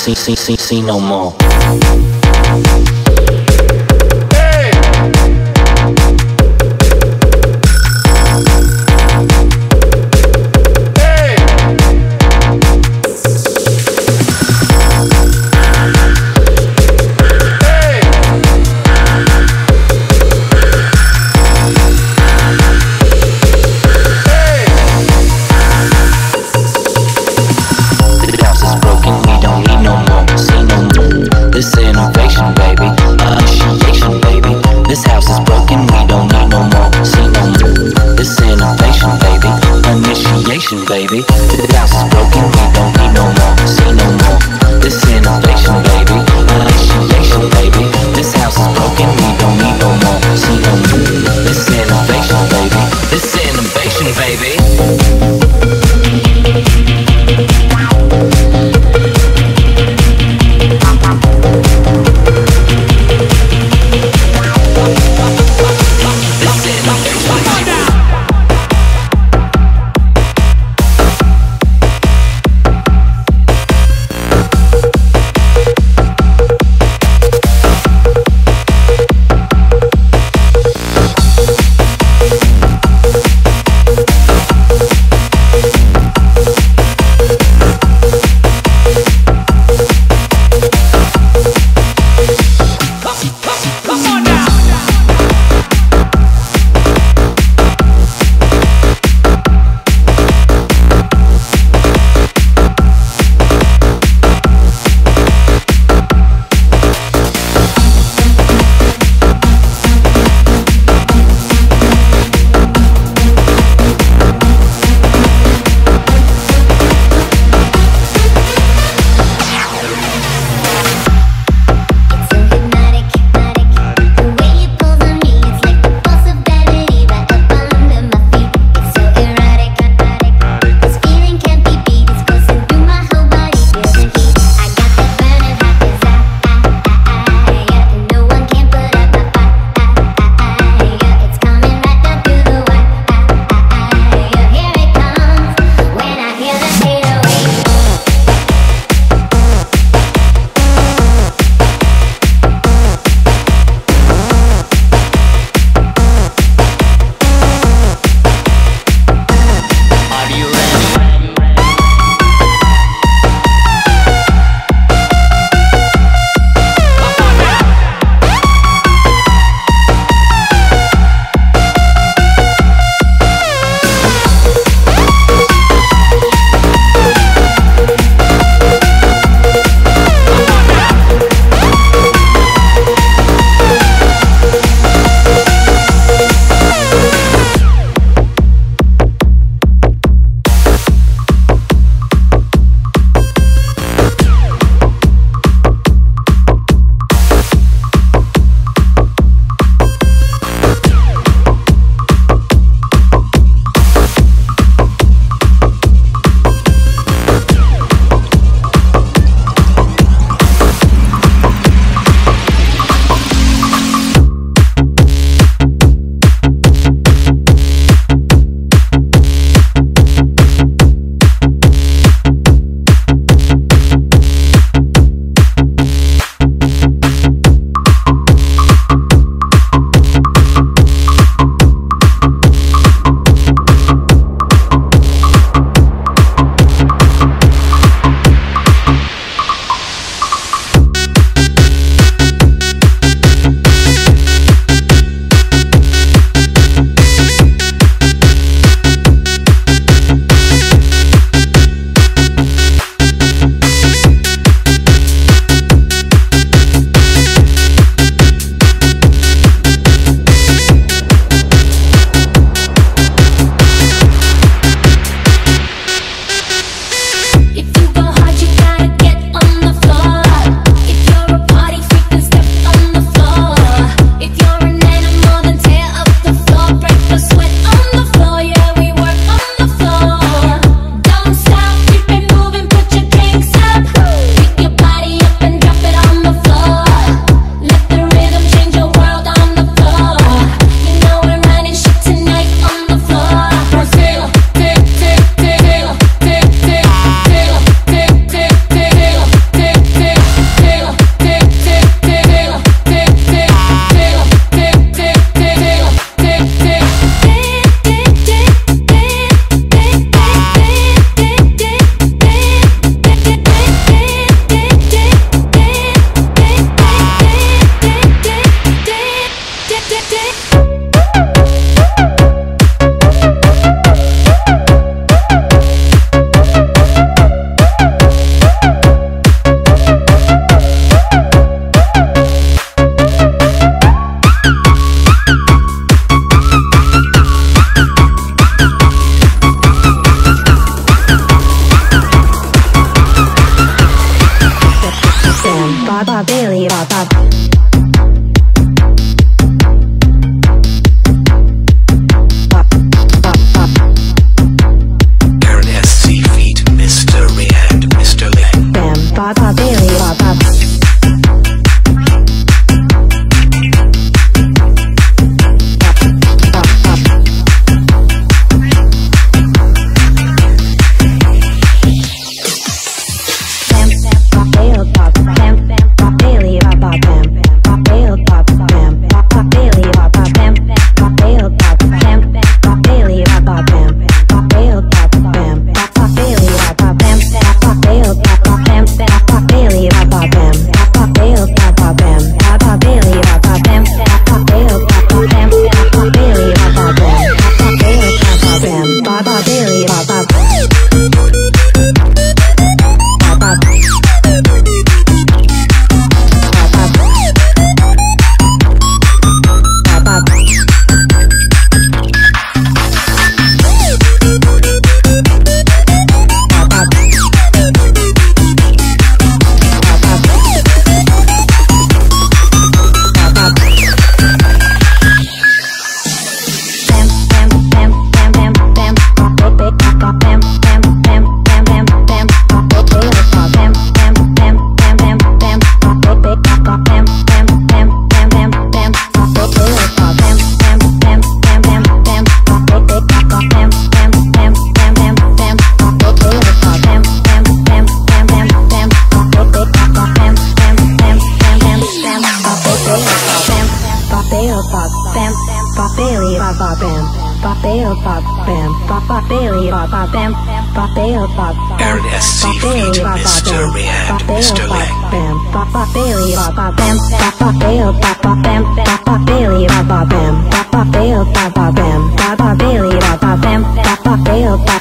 see, see, see, see no more. baby. I'll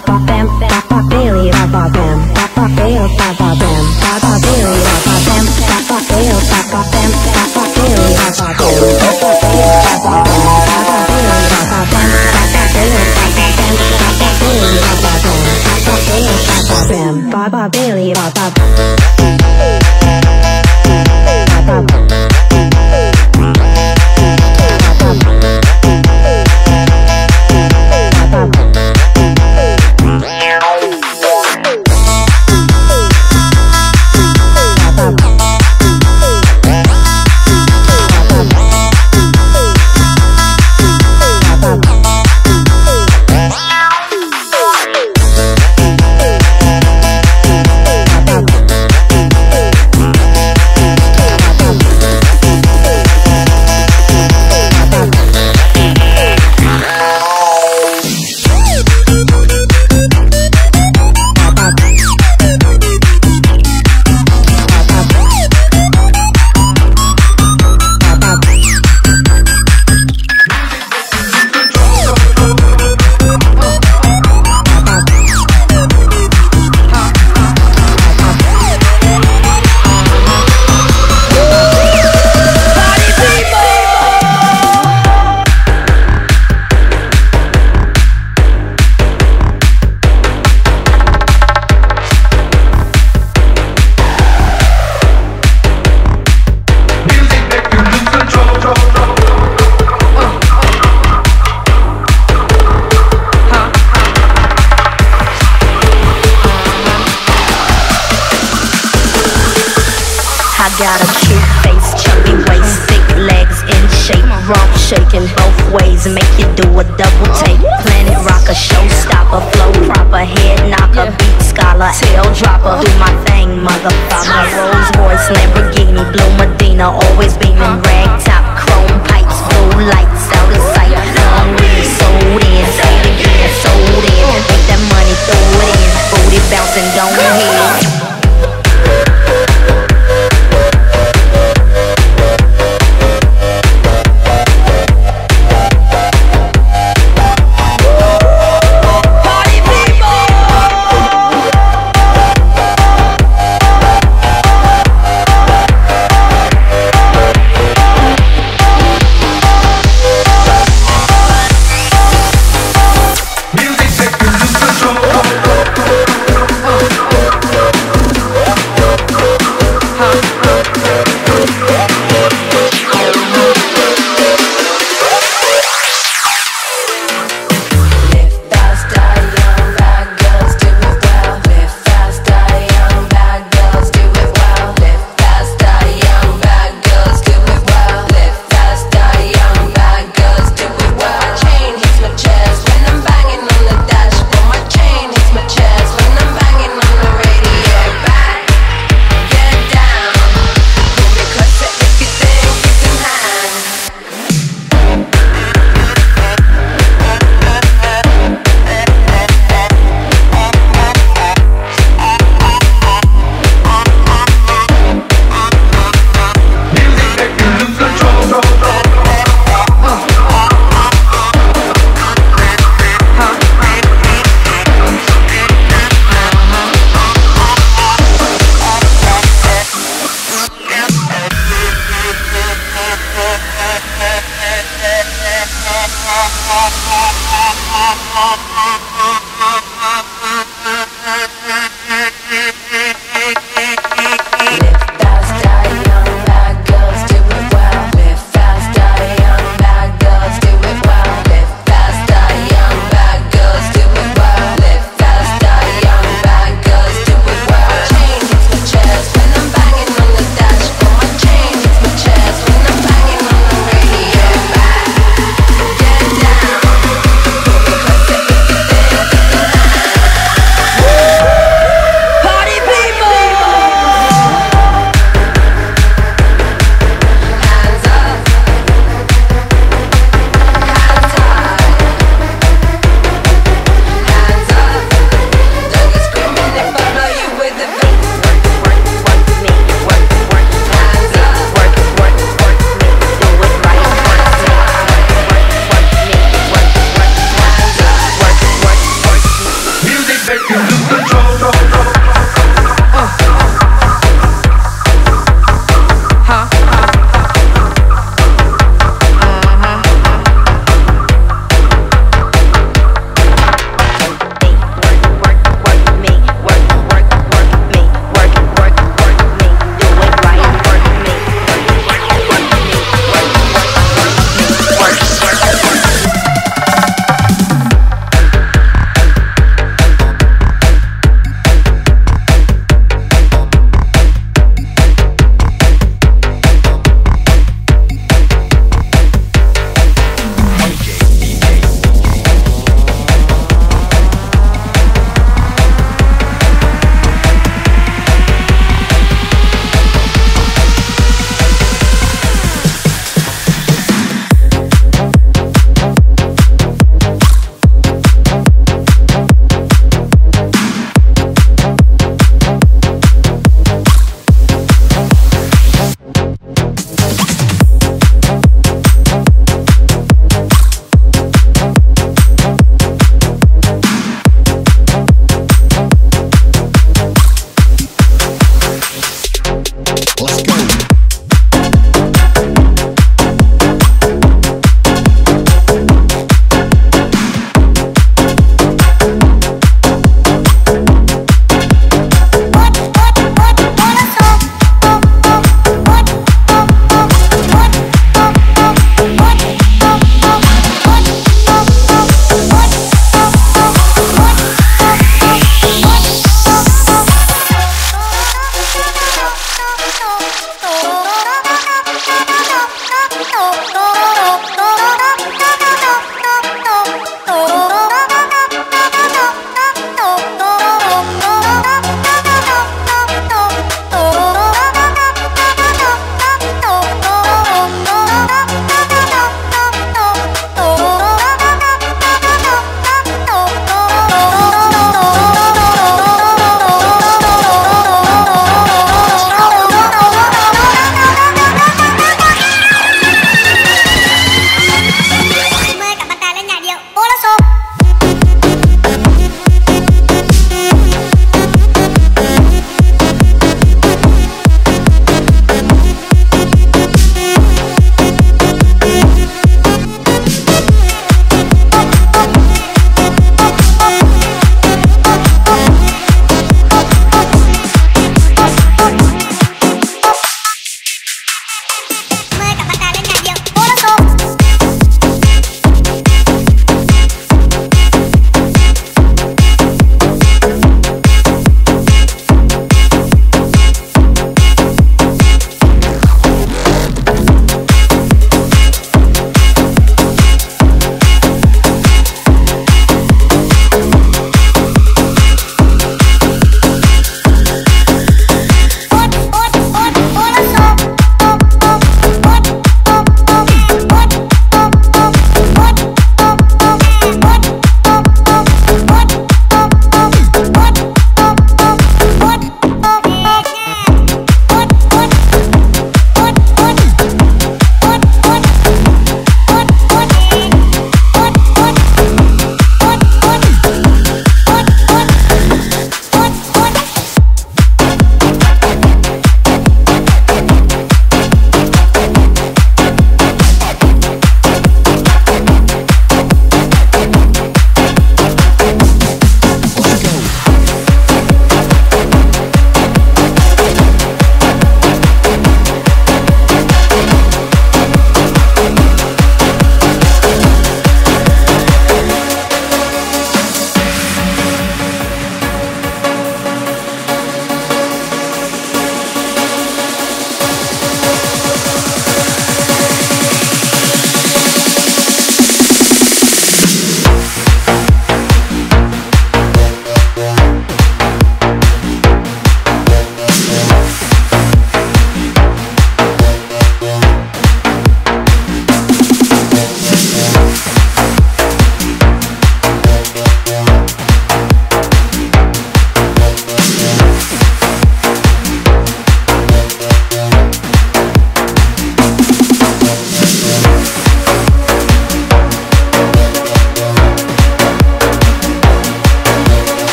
と